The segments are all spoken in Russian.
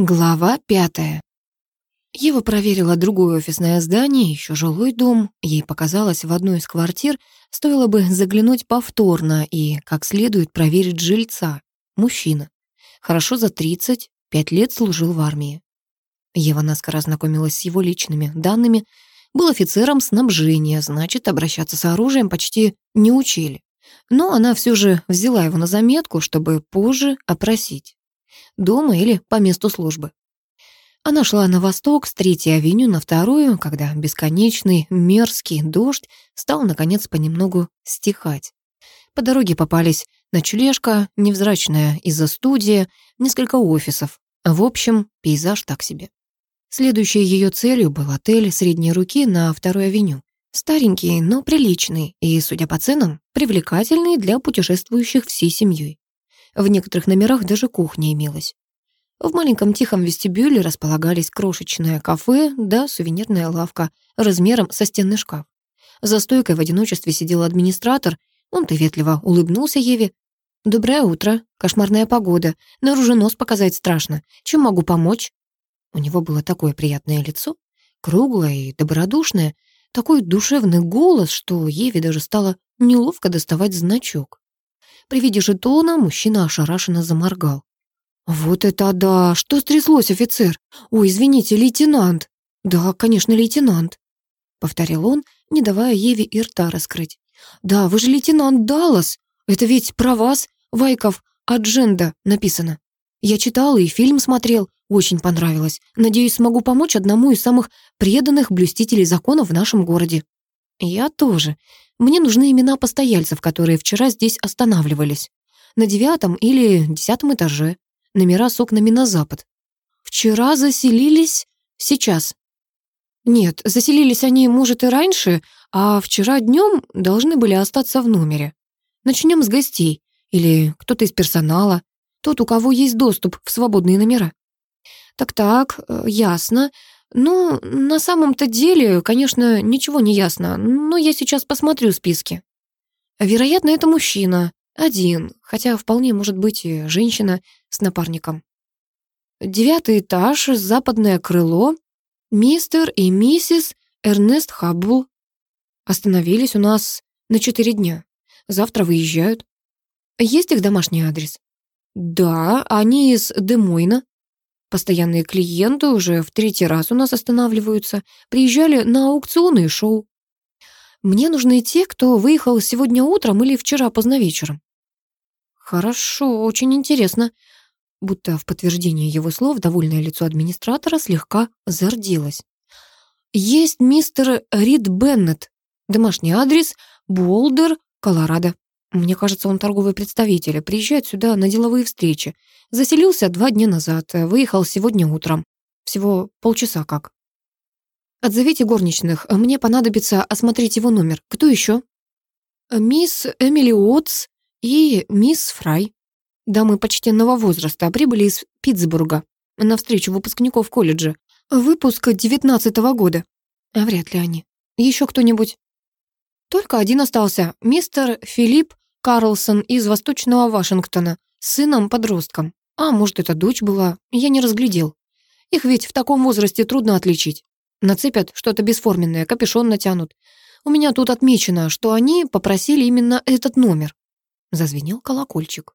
Глава пятая. Ева проверила другое офисное здание, еще жилой дом. Ей показалось, в одну из квартир стоило бы заглянуть повторно и как следует проверить жильца. Мужчина. Хорошо за 30, пять лет служил в армии. Ева наскоро ознакомилась с его личными данными. Был офицером снабжения, значит, обращаться с оружием почти не учили. Но она все же взяла его на заметку, чтобы позже опросить дома или по месту службы. Она шла на восток с третьей авеню на вторую, когда бесконечный мерзкий дождь стал, наконец, понемногу стихать. По дороге попались ночлежка, невзрачная из-за студии, несколько офисов. В общем, пейзаж так себе. Следующей ее целью был отель средней руки на второй авеню. Старенький, но приличный и, судя по ценам, привлекательный для путешествующих всей семьей. В некоторых номерах даже кухня имелась. В маленьком тихом вестибюле располагались крошечное кафе да сувенирная лавка размером со стенный шкаф. За стойкой в одиночестве сидел администратор, он приветливо улыбнулся Еве. «Доброе утро. Кошмарная погода. Наружу нос показать страшно. Чем могу помочь?» У него было такое приятное лицо, круглое и добродушное, такой душевный голос, что Еве даже стало неловко доставать значок. При виде жетона мужчина ошарашенно заморгал. «Вот это да! Что стряслось, офицер? Ой, извините, лейтенант!» «Да, конечно, лейтенант», — повторил он, не давая Еве и рта раскрыть. «Да, вы же лейтенант Даллас. Это ведь про вас, Вайков, адженда написано. Я читал и фильм смотрел, очень понравилось. Надеюсь, смогу помочь одному из самых преданных блюстителей законов в нашем городе». «Я тоже. Мне нужны имена постояльцев, которые вчера здесь останавливались. На девятом или десятом этаже. Номера с окнами на запад. Вчера заселились, сейчас. Нет, заселились они, может, и раньше, а вчера днем должны были остаться в номере. Начнем с гостей. Или кто-то из персонала. Тот, у кого есть доступ в свободные номера. Так-так, э, ясно. «Ну, на самом-то деле, конечно, ничего не ясно, но я сейчас посмотрю списки. Вероятно, это мужчина, один, хотя вполне может быть и женщина с напарником. Девятый этаж, западное крыло, мистер и миссис Эрнест Хаббл. Остановились у нас на четыре дня. Завтра выезжают. Есть их домашний адрес? Да, они из Демойна. Постоянные клиенты уже в третий раз у нас останавливаются, приезжали на аукционы и шоу. Мне нужны те, кто выехал сегодня утром или вчера поздно вечером. Хорошо, очень интересно. Будто в подтверждение его слов довольное лицо администратора слегка зарделось. Есть мистер Рид Беннет. Домашний адрес Болдер, Колорадо. Мне кажется, он торговый представитель, приезжает сюда на деловые встречи. Заселился два дня назад, выехал сегодня утром. Всего полчаса как. Отзовите горничных, мне понадобится осмотреть его номер. Кто еще? Мисс Эмили Уотс и мисс Фрай. Дамы почтенного возраста прибыли из Питтсбурга на встречу выпускников колледжа. Выпуск девятнадцатого года. А вряд ли они. Еще кто-нибудь? Только один остался, мистер Филипп Карлсон из Восточного Вашингтона, с сыном-подростком. А может, это дочь была, я не разглядел. Их ведь в таком возрасте трудно отличить. Нацепят что-то бесформенное, капюшон натянут. У меня тут отмечено, что они попросили именно этот номер. Зазвенел колокольчик.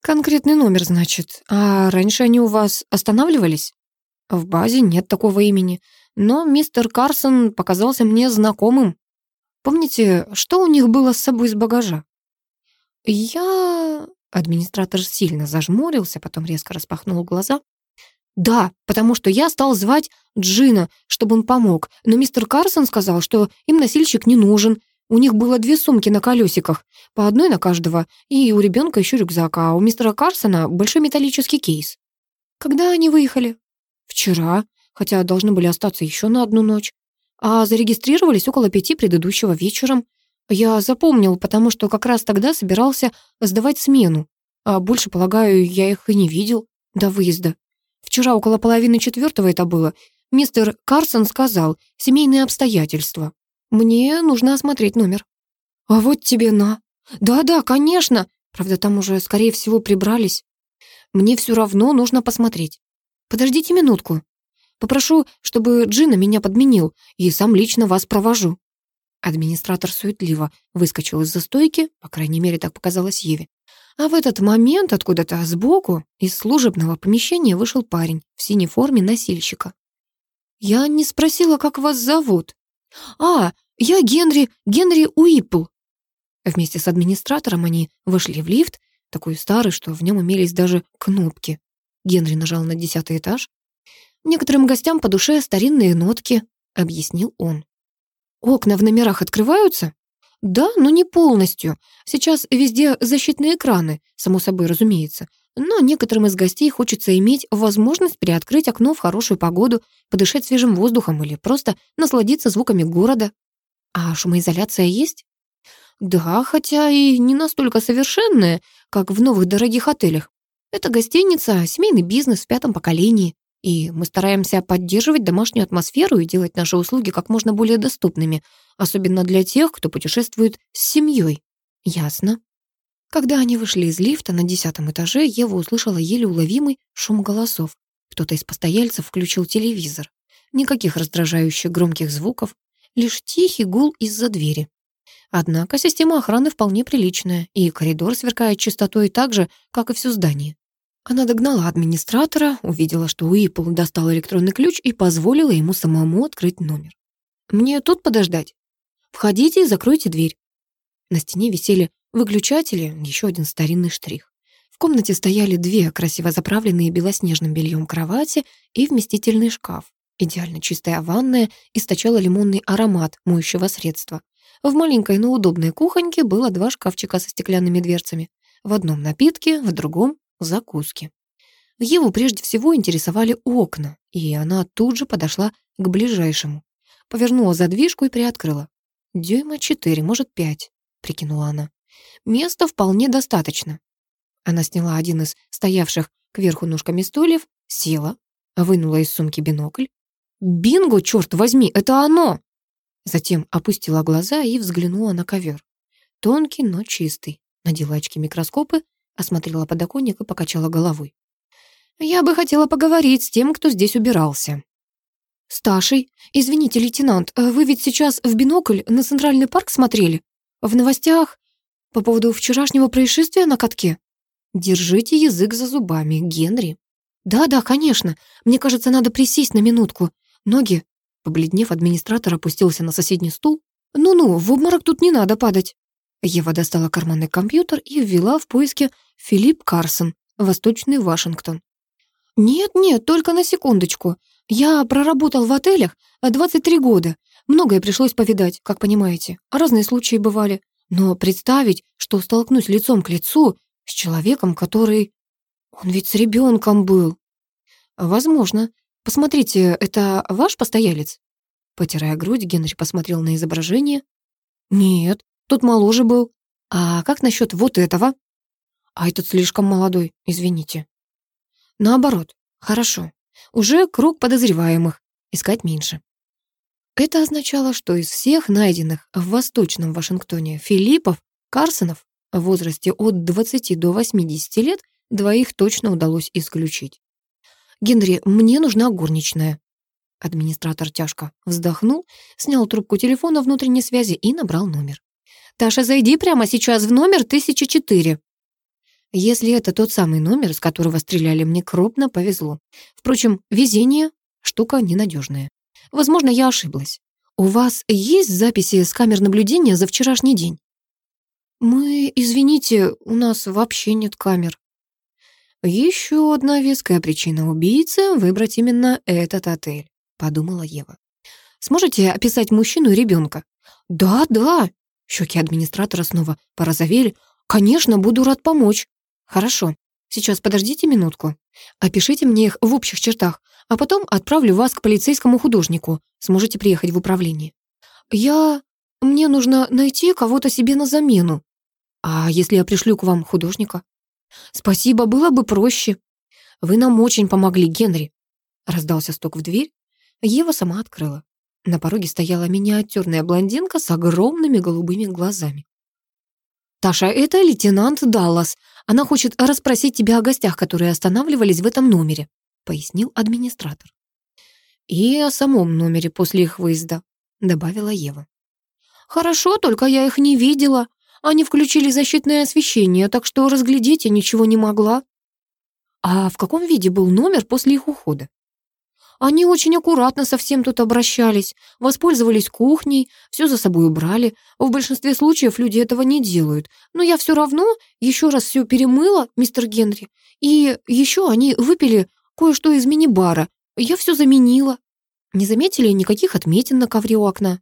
Конкретный номер, значит. А раньше они у вас останавливались? В базе нет такого имени, но мистер Карсон показался мне знакомым. Помните, что у них было с собой из багажа? Я... Администратор сильно зажмурился, потом резко распахнул глаза. «Да, потому что я стал звать Джина, чтобы он помог, но мистер Карсон сказал, что им носильщик не нужен. У них было две сумки на колесиках, по одной на каждого, и у ребенка еще рюкзак, а у мистера Карсона большой металлический кейс. Когда они выехали? Вчера, хотя должны были остаться еще на одну ночь а зарегистрировались около пяти предыдущего вечером. Я запомнил, потому что как раз тогда собирался сдавать смену, а больше, полагаю, я их и не видел до выезда. Вчера около половины четвертого это было. Мистер Карсон сказал, семейные обстоятельства. Мне нужно осмотреть номер. А вот тебе на. Да-да, конечно. Правда, там уже, скорее всего, прибрались. Мне все равно нужно посмотреть. Подождите минутку. Попрошу, чтобы Джина меня подменил, и сам лично вас провожу». Администратор суетливо выскочил из-за стойки, по крайней мере, так показалось Еве. А в этот момент откуда-то сбоку из служебного помещения вышел парень в синей форме носильщика. «Я не спросила, как вас зовут». «А, я Генри, Генри Уиппл». Вместе с администратором они вышли в лифт, такой старый, что в нем имелись даже кнопки. Генри нажал на десятый этаж. «Некоторым гостям по душе старинные нотки», — объяснил он. «Окна в номерах открываются?» «Да, но не полностью. Сейчас везде защитные экраны, само собой разумеется. Но некоторым из гостей хочется иметь возможность приоткрыть окно в хорошую погоду, подышать свежим воздухом или просто насладиться звуками города. А шумоизоляция есть? Да, хотя и не настолько совершенная, как в новых дорогих отелях. Это гостиница, семейный бизнес в пятом поколении. И мы стараемся поддерживать домашнюю атмосферу и делать наши услуги как можно более доступными, особенно для тех, кто путешествует с семьей. Ясно. Когда они вышли из лифта на десятом этаже, Ева услышала еле уловимый шум голосов. Кто-то из постояльцев включил телевизор. Никаких раздражающих громких звуков, лишь тихий гул из-за двери. Однако система охраны вполне приличная, и коридор сверкает чистотой так же, как и все здание. Она догнала администратора, увидела, что Уиппл достал электронный ключ и позволила ему самому открыть номер. «Мне тут подождать? Входите и закройте дверь». На стене висели выключатели, еще один старинный штрих. В комнате стояли две красиво заправленные белоснежным бельем кровати и вместительный шкаф. Идеально чистая ванная источала лимонный аромат моющего средства. В маленькой, но удобной кухоньке было два шкафчика со стеклянными дверцами. В одном напитки, в другом закуски. Еву прежде всего интересовали окна, и она тут же подошла к ближайшему. Повернула задвижку и приоткрыла. «Дюйма четыре, может, пять», — прикинула она. «Места вполне достаточно». Она сняла один из стоявших кверху ножками стульев, села, вынула из сумки бинокль. «Бинго, черт возьми, это оно!» Затем опустила глаза и взглянула на ковер. Тонкий, но чистый. Надела очки-микроскопы осмотрела подоконник и покачала головой. «Я бы хотела поговорить с тем, кто здесь убирался». «Сташей, извините, лейтенант, вы ведь сейчас в бинокль на Центральный парк смотрели? В новостях? По поводу вчерашнего происшествия на катке?» «Держите язык за зубами, Генри». «Да-да, конечно. Мне кажется, надо присесть на минутку. Ноги...» Побледнев, администратор опустился на соседний стул. «Ну-ну, в обморок тут не надо падать». Ева достала карманный компьютер и ввела в поиске «Филипп Карсон, Восточный Вашингтон». «Нет-нет, только на секундочку. Я проработал в отелях 23 года. Многое пришлось повидать, как понимаете. Разные случаи бывали. Но представить, что столкнусь лицом к лицу с человеком, который... Он ведь с ребенком был. Возможно. Посмотрите, это ваш постоялец?» Потирая грудь, Генри посмотрел на изображение. «Нет, Тот моложе был. А как насчет вот этого? А этот слишком молодой, извините. Наоборот, хорошо. Уже круг подозреваемых. Искать меньше. Это означало, что из всех найденных в Восточном Вашингтоне Филиппов, Карсонов в возрасте от 20 до 80 лет двоих точно удалось исключить. «Генри, мне нужна горничная». Администратор тяжко вздохнул, снял трубку телефона внутренней связи и набрал номер. «Таша, зайди прямо сейчас в номер 1004». Если это тот самый номер, с которого стреляли, мне крупно повезло. Впрочем, везение — штука ненадежная. Возможно, я ошиблась. У вас есть записи с камер наблюдения за вчерашний день? Мы, извините, у нас вообще нет камер. Еще одна веская причина убийцы выбрать именно этот отель, подумала Ева. Сможете описать мужчину и ребенка? Да, да, Щеки администратора снова порозовели. «Конечно, буду рад помочь». «Хорошо. Сейчас подождите минутку. Опишите мне их в общих чертах, а потом отправлю вас к полицейскому художнику. Сможете приехать в управление». «Я... Мне нужно найти кого-то себе на замену». «А если я пришлю к вам художника?» «Спасибо, было бы проще». «Вы нам очень помогли, Генри». Раздался стук в дверь. Ева сама открыла. На пороге стояла миниатюрная блондинка с огромными голубыми глазами. «Таша, это лейтенант Даллас. Она хочет расспросить тебя о гостях, которые останавливались в этом номере», — пояснил администратор. «И о самом номере после их выезда», — добавила Ева. «Хорошо, только я их не видела. Они включили защитное освещение, так что разглядеть я ничего не могла». «А в каком виде был номер после их ухода?» Они очень аккуратно со всем тут обращались, воспользовались кухней, все за собой убрали. В большинстве случаев люди этого не делают. Но я все равно еще раз все перемыла, мистер Генри. И еще они выпили кое-что из мини-бара. Я все заменила. Не заметили никаких отметин на ковре у окна?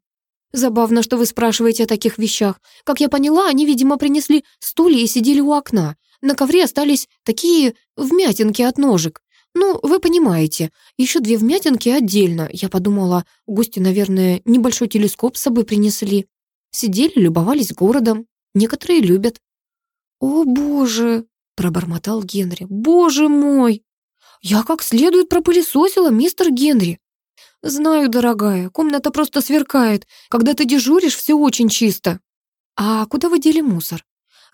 Забавно, что вы спрашиваете о таких вещах. Как я поняла, они, видимо, принесли стулья и сидели у окна. На ковре остались такие вмятинки от ножек. Ну, вы понимаете, еще две вмятинки отдельно. Я подумала, гости, наверное, небольшой телескоп с собой принесли. Сидели, любовались городом. Некоторые любят. «О, боже!» — пробормотал Генри. «Боже мой! Я как следует пропылесосила, мистер Генри!» «Знаю, дорогая, комната просто сверкает. Когда ты дежуришь, все очень чисто». «А куда вы дели мусор?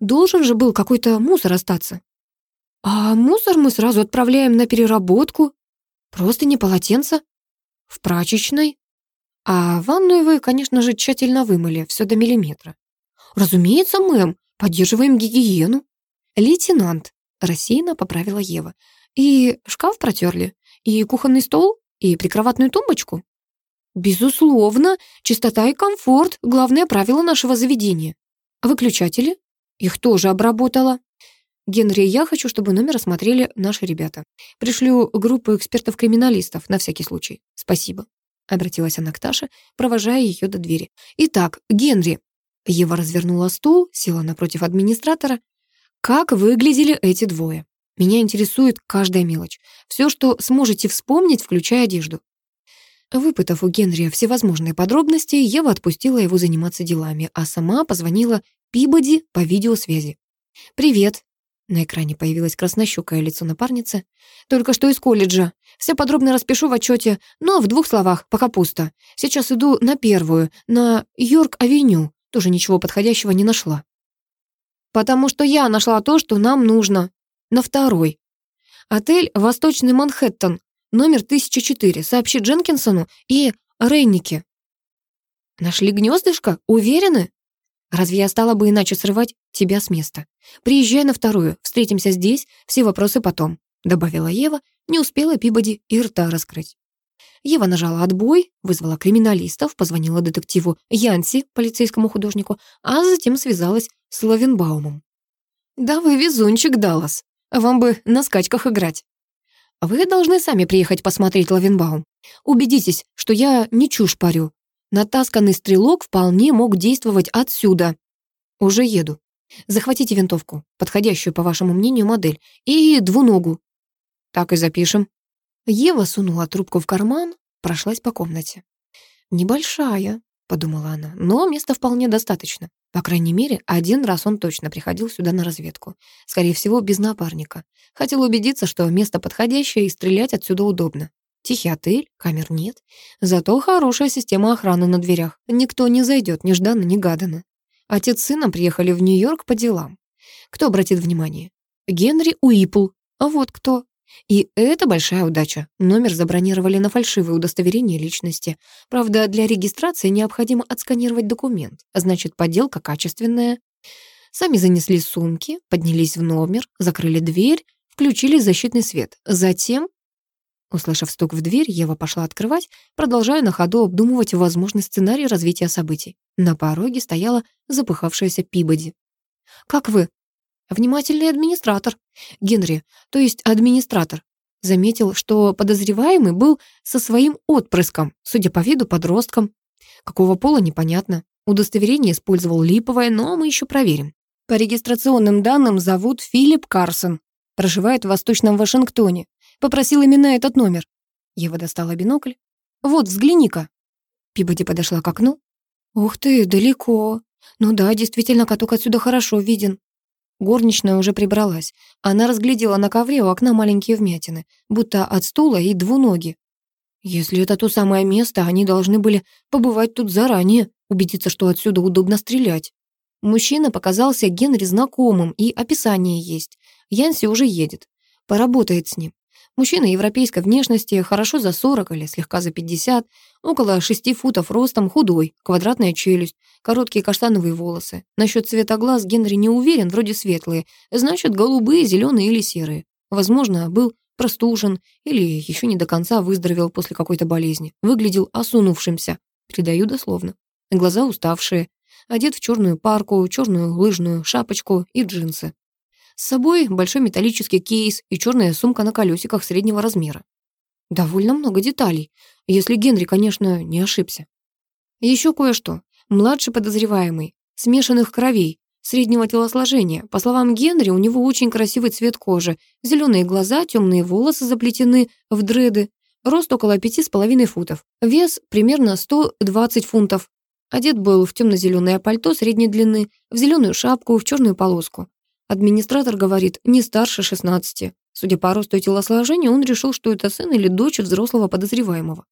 Должен же был какой-то мусор остаться». А мусор мы сразу отправляем на переработку. Просто не полотенце. В прачечной. А ванную вы, конечно же, тщательно вымыли, все до миллиметра. Разумеется, мэм, поддерживаем гигиену. Лейтенант, рассеянно поправила Ева. И шкаф протерли, и кухонный стол, и прикроватную тумбочку. Безусловно, чистота и комфорт — главное правило нашего заведения. Выключатели? Их тоже обработала. Генри, я хочу, чтобы номер осмотрели наши ребята. Пришлю группу экспертов-криминалистов на всякий случай. Спасибо. Обратилась она к Таше, провожая ее до двери. Итак, Генри. Ева развернула стул, села напротив администратора. Как выглядели эти двое? Меня интересует каждая мелочь. Все, что сможете вспомнить, включая одежду. Выпытав у Генри всевозможные подробности, Ева отпустила его заниматься делами, а сама позвонила Пибоди по видеосвязи. «Привет, на экране появилось краснощекое лицо напарницы. «Только что из колледжа. Все подробно распишу в отчете, но в двух словах, пока пусто. Сейчас иду на первую, на Йорк-авеню. Тоже ничего подходящего не нашла». «Потому что я нашла то, что нам нужно. На второй. Отель «Восточный Манхэттен», номер 1004. Сообщи Дженкинсону и Рейнике». «Нашли гнездышко? Уверены?» Разве я стала бы иначе срывать тебя с места? Приезжай на вторую, встретимся здесь, все вопросы потом», — добавила Ева, не успела Пибоди и рта раскрыть. Ева нажала отбой, вызвала криминалистов, позвонила детективу Янси, полицейскому художнику, а затем связалась с Лавенбаумом. «Да вы везунчик, Даллас. Вам бы на скачках играть». «Вы должны сами приехать посмотреть Лавенбаум. Убедитесь, что я не чушь парю. Натасканный стрелок вполне мог действовать отсюда. Уже еду. Захватите винтовку, подходящую, по вашему мнению, модель, и двуногу. Так и запишем. Ева сунула трубку в карман, прошлась по комнате. «Небольшая», — подумала она, — «но места вполне достаточно. По крайней мере, один раз он точно приходил сюда на разведку. Скорее всего, без напарника. Хотел убедиться, что место подходящее и стрелять отсюда удобно. Тихий отель, камер нет. Зато хорошая система охраны на дверях. Никто не зайдет нежданно-негаданно. Отец с сыном приехали в Нью-Йорк по делам. Кто обратит внимание? Генри Уипл. А вот кто. И это большая удача. Номер забронировали на фальшивое удостоверение личности. Правда, для регистрации необходимо отсканировать документ. Значит, подделка качественная. Сами занесли сумки, поднялись в номер, закрыли дверь, включили защитный свет. Затем Услышав стук в дверь, Ева пошла открывать, продолжая на ходу обдумывать возможный сценарий развития событий. На пороге стояла запыхавшаяся Пибоди. «Как вы?» «Внимательный администратор. Генри, то есть администратор. Заметил, что подозреваемый был со своим отпрыском, судя по виду, подростком. Какого пола, непонятно. Удостоверение использовал липовое, но мы еще проверим. По регистрационным данным зовут Филипп Карсон. Проживает в Восточном Вашингтоне. Попросил именно этот номер. Ева достала бинокль. «Вот, взгляни-ка». Пибоди подошла к окну. «Ух ты, далеко. Ну да, действительно, каток отсюда хорошо виден». Горничная уже прибралась. Она разглядела на ковре у окна маленькие вмятины, будто от стула и двуноги. Если это то самое место, они должны были побывать тут заранее, убедиться, что отсюда удобно стрелять. Мужчина показался Генри знакомым, и описание есть. Янси уже едет. Поработает с ним. Мужчина европейской внешности, хорошо за 40 или слегка за 50, около 6 футов ростом, худой, квадратная челюсть, короткие каштановые волосы. Насчет цвета глаз Генри не уверен, вроде светлые, значит, голубые, зеленые или серые. Возможно, был простужен или еще не до конца выздоровел после какой-то болезни. Выглядел осунувшимся, передаю дословно. Глаза уставшие, одет в черную парку, черную лыжную шапочку и джинсы. С собой большой металлический кейс и черная сумка на колесиках среднего размера. Довольно много деталей, если Генри, конечно, не ошибся. Еще кое-что. Младший подозреваемый, смешанных кровей, среднего телосложения. По словам Генри, у него очень красивый цвет кожи, зеленые глаза, темные волосы заплетены в дреды, рост около пяти с половиной футов, вес примерно 120 фунтов. Одет был в темно-зеленое пальто средней длины, в зеленую шапку, в черную полоску. Администратор говорит, не старше 16. Судя по росту и телосложению, он решил, что это сын или дочь взрослого подозреваемого.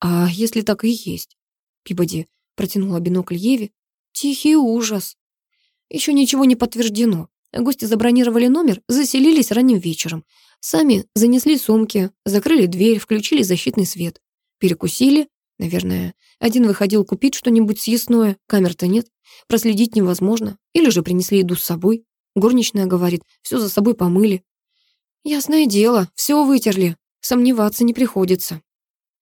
А если так и есть? Пибоди протянула бинокль Еве. Тихий ужас. Еще ничего не подтверждено. Гости забронировали номер, заселились ранним вечером. Сами занесли сумки, закрыли дверь, включили защитный свет. Перекусили. Наверное, один выходил купить что-нибудь съестное, камер-то нет. Проследить невозможно. Или же принесли еду с собой. Горничная говорит, все за собой помыли. Ясное дело, все вытерли. Сомневаться не приходится.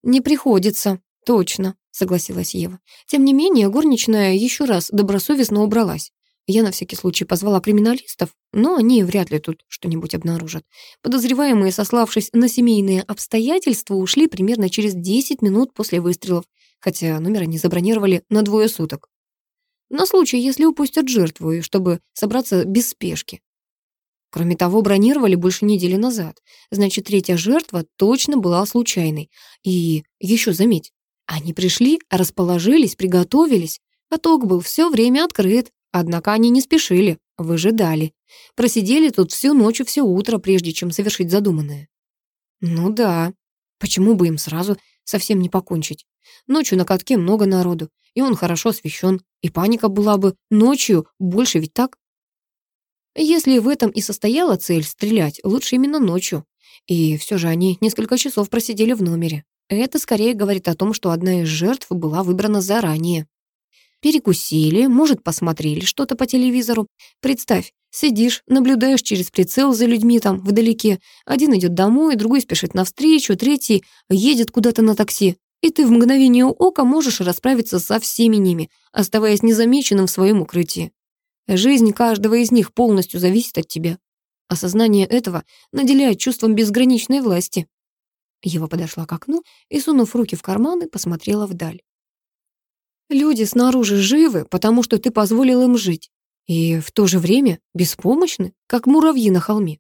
Не приходится, точно, согласилась Ева. Тем не менее, горничная еще раз добросовестно убралась. Я на всякий случай позвала криминалистов, но они вряд ли тут что-нибудь обнаружат. Подозреваемые, сославшись на семейные обстоятельства, ушли примерно через 10 минут после выстрелов, хотя номер они забронировали на двое суток. На случай, если упустят жертву, и чтобы собраться без спешки. Кроме того, бронировали больше недели назад. Значит, третья жертва точно была случайной. И еще заметь, они пришли, расположились, приготовились. Каток был все время открыт, однако они не спешили, выжидали. Просидели тут всю ночь и все утро, прежде чем совершить задуманное. Ну да, почему бы им сразу совсем не покончить? Ночью на катке много народу, и он хорошо освещен. И паника была бы ночью, больше ведь так? Если в этом и состояла цель стрелять, лучше именно ночью. И все же они несколько часов просидели в номере. Это скорее говорит о том, что одна из жертв была выбрана заранее. Перекусили, может, посмотрели что-то по телевизору. Представь, сидишь, наблюдаешь через прицел за людьми там вдалеке. Один идет домой, другой спешит навстречу, третий едет куда-то на такси и ты в мгновение ока можешь расправиться со всеми ними, оставаясь незамеченным в своем укрытии. Жизнь каждого из них полностью зависит от тебя. Осознание этого наделяет чувством безграничной власти. Ева подошла к окну и, сунув руки в карманы, посмотрела вдаль. Люди снаружи живы, потому что ты позволил им жить, и в то же время беспомощны, как муравьи на холме.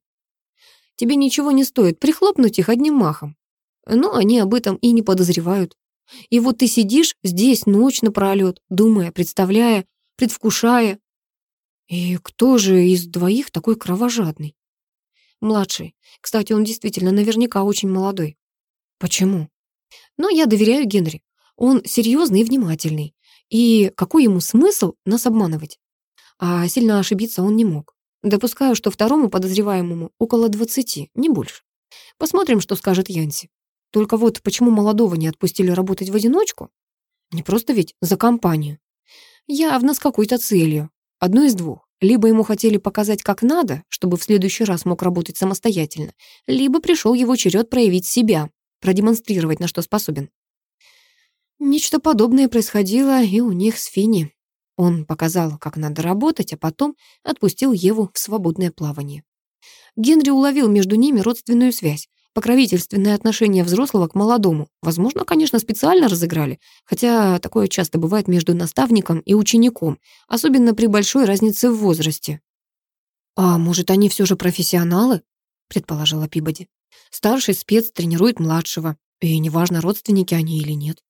Тебе ничего не стоит прихлопнуть их одним махом. Но они об этом и не подозревают. И вот ты сидишь здесь ночь напролёт, думая, представляя, предвкушая. И кто же из двоих такой кровожадный? Младший. Кстати, он действительно наверняка очень молодой. Почему? Но я доверяю Генри. Он серьезный и внимательный. И какой ему смысл нас обманывать? А сильно ошибиться он не мог. Допускаю, что второму подозреваемому около двадцати, не больше. Посмотрим, что скажет Янси. Только вот почему молодого не отпустили работать в одиночку? Не просто ведь за компанию. Явно с какой-то целью. Одно из двух. Либо ему хотели показать как надо, чтобы в следующий раз мог работать самостоятельно, либо пришел его черед проявить себя, продемонстрировать, на что способен. Нечто подобное происходило и у них с Фини. Он показал, как надо работать, а потом отпустил Еву в свободное плавание. Генри уловил между ними родственную связь, покровительственное отношение взрослого к молодому. Возможно, конечно, специально разыграли, хотя такое часто бывает между наставником и учеником, особенно при большой разнице в возрасте. «А может, они все же профессионалы?» — предположила Пибоди. «Старший спец тренирует младшего, и неважно, родственники они или нет».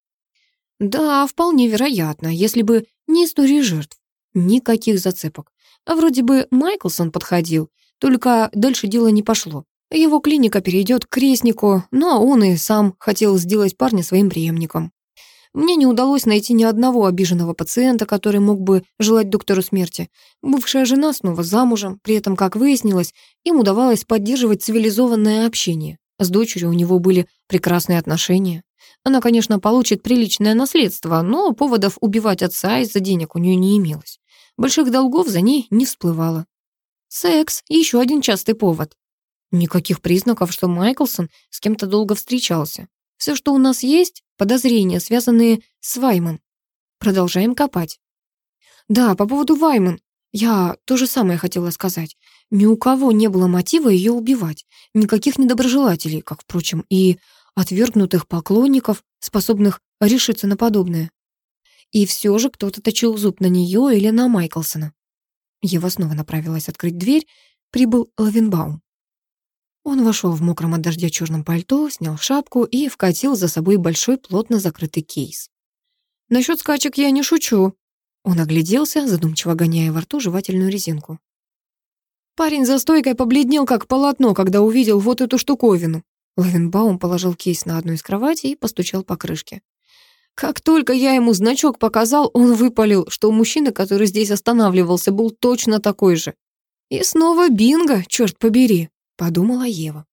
«Да, вполне вероятно, если бы не истории жертв. Никаких зацепок. А вроде бы Майклсон подходил, только дальше дело не пошло. Его клиника перейдет к крестнику, но он и сам хотел сделать парня своим преемником. Мне не удалось найти ни одного обиженного пациента, который мог бы желать доктору смерти. Бывшая жена снова замужем, при этом, как выяснилось, им удавалось поддерживать цивилизованное общение. С дочерью у него были прекрасные отношения. Она, конечно, получит приличное наследство, но поводов убивать отца из-за денег у нее не имелось. Больших долгов за ней не всплывало. Секс — еще один частый повод. Никаких признаков, что Майклсон с кем-то долго встречался. Все, что у нас есть, подозрения, связанные с Вайман. Продолжаем копать. Да, по поводу Вайман. Я то же самое хотела сказать. Ни у кого не было мотива ее убивать. Никаких недоброжелателей, как, впрочем, и отвергнутых поклонников, способных решиться на подобное. И все же кто-то точил зуб на нее или на Майклсона. Ева снова направилась открыть дверь, прибыл Лавенбаум. Он вошел в мокром от дождя черном пальто, снял шапку и вкатил за собой большой плотно закрытый кейс. «Насчет скачек я не шучу». Он огляделся, задумчиво гоняя во рту жевательную резинку. Парень за стойкой побледнел, как полотно, когда увидел вот эту штуковину. Лавенбаум положил кейс на одну из кроватей и постучал по крышке. Как только я ему значок показал, он выпалил, что у мужчины, который здесь останавливался, был точно такой же. И снова бинго, черт побери, подумала Ева.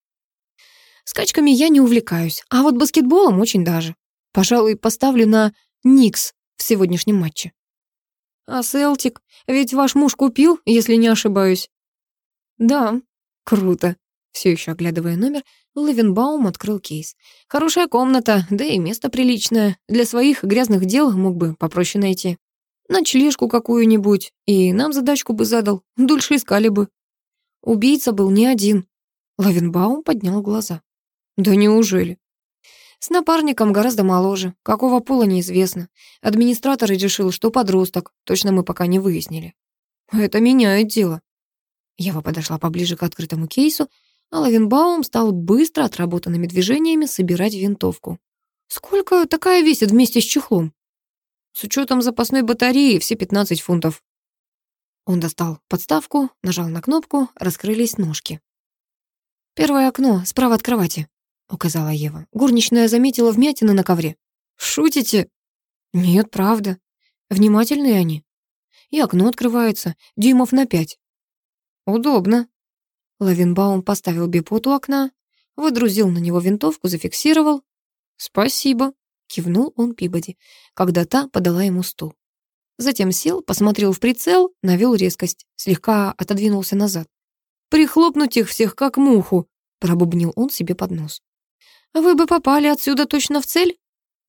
Скачками я не увлекаюсь, а вот баскетболом очень даже. Пожалуй, поставлю на Никс в сегодняшнем матче. А Селтик, ведь ваш муж купил, если не ошибаюсь. Да, круто. Все еще оглядывая номер, Левенбаум открыл кейс. «Хорошая комната, да и место приличное. Для своих грязных дел мог бы попроще найти. Ночлежку какую-нибудь, и нам задачку бы задал, дольше искали бы». Убийца был не один. Лавенбаум поднял глаза. «Да неужели?» С напарником гораздо моложе. Какого пола неизвестно. Администратор решил, что подросток. Точно мы пока не выяснили. Это меняет дело. Ева подошла поближе к открытому кейсу а Лавенбаум стал быстро отработанными движениями собирать винтовку. «Сколько такая весит вместе с чехлом?» «С учетом запасной батареи все 15 фунтов». Он достал подставку, нажал на кнопку, раскрылись ножки. «Первое окно, справа от кровати», — указала Ева. Горничная заметила вмятины на ковре. «Шутите?» «Нет, правда. Внимательные они. И окно открывается, дюймов на пять». «Удобно», Лавенбаум поставил бипот у окна, выдрузил на него винтовку, зафиксировал. «Спасибо», — кивнул он Пибоди, когда та подала ему стул. Затем сел, посмотрел в прицел, навел резкость, слегка отодвинулся назад. «Прихлопнуть их всех, как муху», — пробубнил он себе под нос. «Вы бы попали отсюда точно в цель?»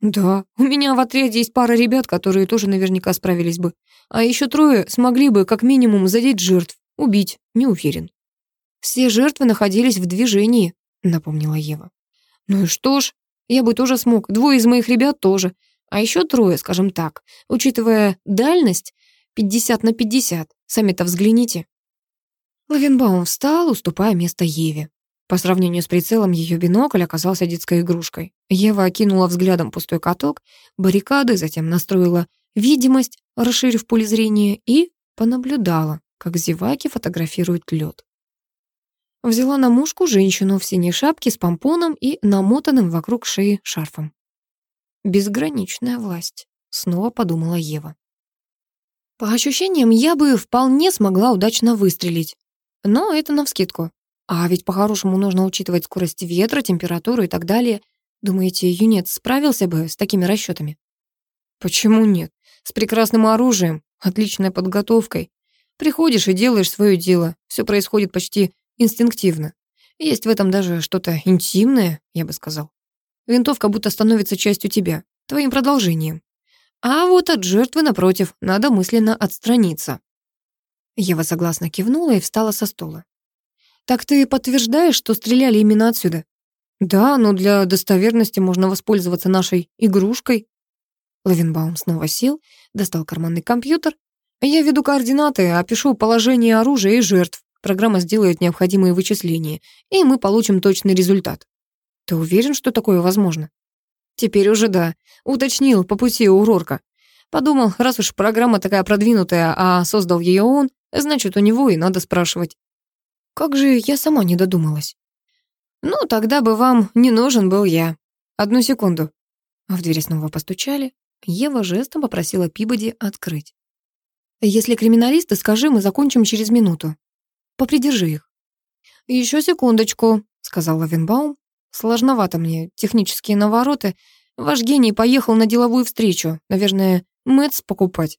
«Да, у меня в отряде есть пара ребят, которые тоже наверняка справились бы. А еще трое смогли бы как минимум задеть жертв, убить, не уверен». Все жертвы находились в движении, напомнила Ева. Ну и что ж, я бы тоже смог, двое из моих ребят тоже. А еще трое, скажем так, учитывая дальность 50 на 50. Сами-то взгляните. Лавенбаум встал, уступая место Еве. По сравнению с прицелом ее бинокль оказался детской игрушкой. Ева окинула взглядом пустой каток, баррикады, затем настроила видимость, расширив поле зрения, и понаблюдала, как зеваки фотографируют лед. Взяла на мушку женщину в синей шапке с помпоном и намотанным вокруг шеи шарфом. «Безграничная власть», — снова подумала Ева. По ощущениям, я бы вполне смогла удачно выстрелить. Но это навскидку. А ведь по-хорошему нужно учитывать скорость ветра, температуру и так далее. Думаете, юнец справился бы с такими расчетами? Почему нет? С прекрасным оружием, отличной подготовкой. Приходишь и делаешь свое дело. Все происходит почти инстинктивно. Есть в этом даже что-то интимное, я бы сказал. Винтовка будто становится частью тебя, твоим продолжением. А вот от жертвы, напротив, надо мысленно отстраниться. Ева согласно кивнула и встала со стула. «Так ты подтверждаешь, что стреляли именно отсюда?» «Да, но для достоверности можно воспользоваться нашей игрушкой». Лавенбаум снова сел, достал карманный компьютер. «Я веду координаты, опишу положение оружия и жертв. Программа сделает необходимые вычисления, и мы получим точный результат. Ты уверен, что такое возможно? Теперь уже да. Уточнил по пути у Рорка. Подумал, раз уж программа такая продвинутая, а создал ее он, значит, у него и надо спрашивать. Как же я сама не додумалась? Ну, тогда бы вам не нужен был я. Одну секунду. В двери снова постучали. Ева жестом попросила Пибоди открыть. «Если криминалисты, скажи, мы закончим через минуту. Попридержи их». «Еще секундочку», — сказал Лавенбаум. «Сложновато мне, технические навороты. Ваш гений поехал на деловую встречу, наверное, Мэтс покупать.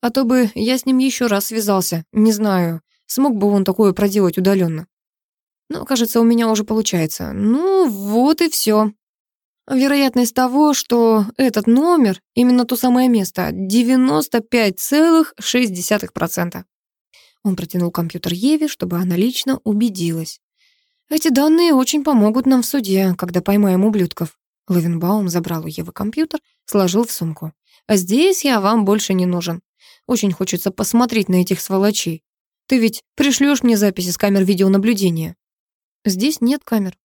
А то бы я с ним еще раз связался. Не знаю, смог бы он такое проделать удаленно. Но, кажется, у меня уже получается. Ну, вот и все. Вероятность того, что этот номер, именно то самое место, 95,6%. Он протянул компьютер Еве, чтобы она лично убедилась. Эти данные очень помогут нам в суде, когда поймаем ублюдков. Лавенбаум забрал у Евы компьютер, сложил в сумку. А здесь я вам больше не нужен. Очень хочется посмотреть на этих сволочей. Ты ведь пришлешь мне записи с камер видеонаблюдения? Здесь нет камер.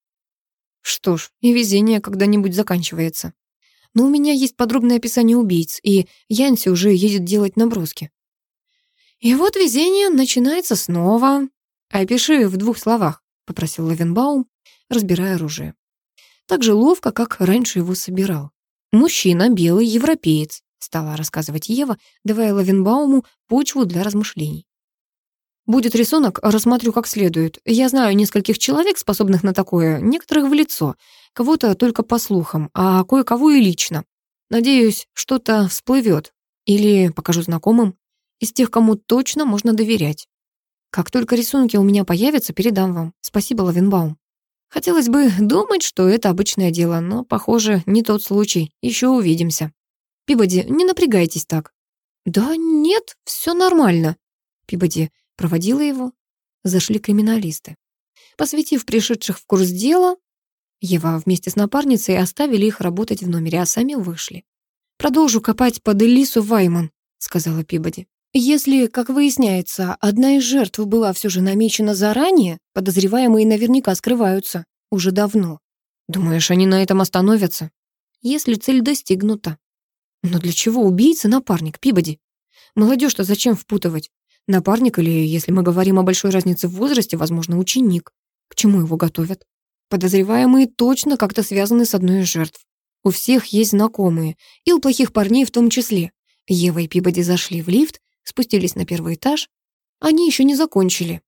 Что ж, и везение когда-нибудь заканчивается. Но у меня есть подробное описание убийц, и Янси уже едет делать наброски. И вот везение начинается снова. Опиши в двух словах, попросил Лавенбаум, разбирая оружие. Так же ловко, как раньше его собирал. Мужчина, белый, европеец, стала рассказывать Ева, давая Лавенбауму почву для размышлений. Будет рисунок, рассмотрю как следует. Я знаю нескольких человек, способных на такое, некоторых в лицо, кого-то только по слухам, а кое-кого и лично. Надеюсь, что-то всплывет. Или покажу знакомым. Из тех, кому точно можно доверять. Как только рисунки у меня появятся, передам вам. Спасибо, Лавенбаум. Хотелось бы думать, что это обычное дело, но, похоже, не тот случай. Еще увидимся. Пибоди, не напрягайтесь так. Да нет, все нормально. Пибоди проводила его. Зашли криминалисты. Посвятив пришедших в курс дела, Ева вместе с напарницей оставили их работать в номере, а сами вышли. «Продолжу копать под Элису Вайман», — сказала Пибоди. «Если, как выясняется, одна из жертв была все же намечена заранее, подозреваемые наверняка скрываются. Уже давно. Думаешь, они на этом остановятся? Если цель достигнута. Но для чего убийца напарник, Пибоди? Молодежь-то зачем впутывать? Напарник или, если мы говорим о большой разнице в возрасте, возможно, ученик. К чему его готовят? Подозреваемые точно как-то связаны с одной из жертв. У всех есть знакомые, и у плохих парней в том числе. Ева и Пибоди зашли в лифт, спустились на первый этаж. Они еще не закончили.